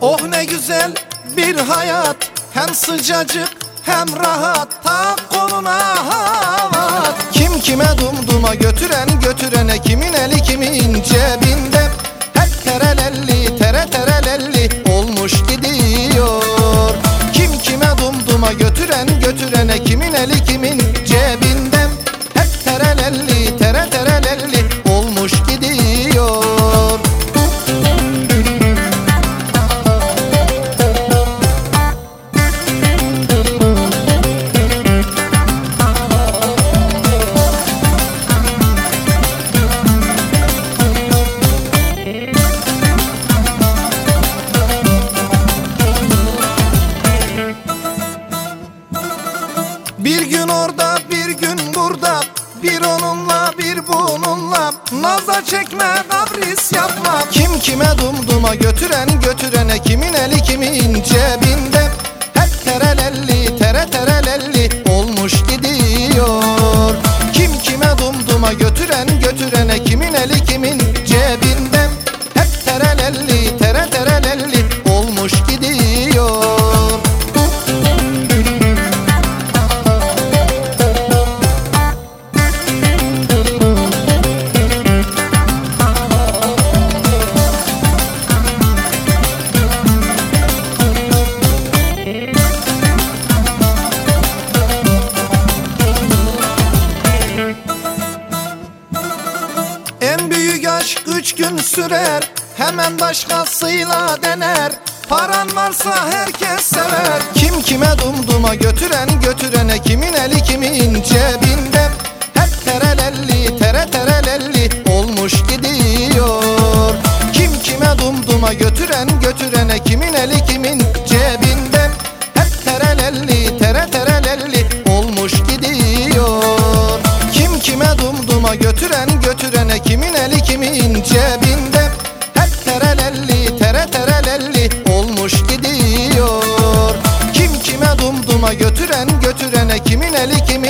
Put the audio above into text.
Oh ne güzel bir hayat. Hem sıcacık hem rahat. Tak koluna havat Kim kime dumduma götüren götürene Kimin eli kimin cebinde? Hep terelelli tere terelelli Olmuş gidiyor. Kim kime dumduma götüren götürene Kimin eli kimin Bir gün orada bir gün burada. Bir onunla bir bununla. Naza çekme kabris yapma. Kim kime dumduma götüren götürene Kimin eli kimin cebinde? Hep terelelli tere terelelli Olmuş gidiyor. Kim kime dumduma götüren götürene gün sürer Hemen başkasıyla dener. Paran varsa herkes sever. Kim kime dumduma götüren götürene Kimin eli kimin cebinde. Hep terelelli tere terelelli Olmuş gidiyor. Kim kime dumduma götüren götürene Kimin eli kimin Kimin eli kimin cebinde? Hep terelelli tere terelelli Olmuş gidiyor. Kim kime dumduma götüren götürene Kimin eli kimin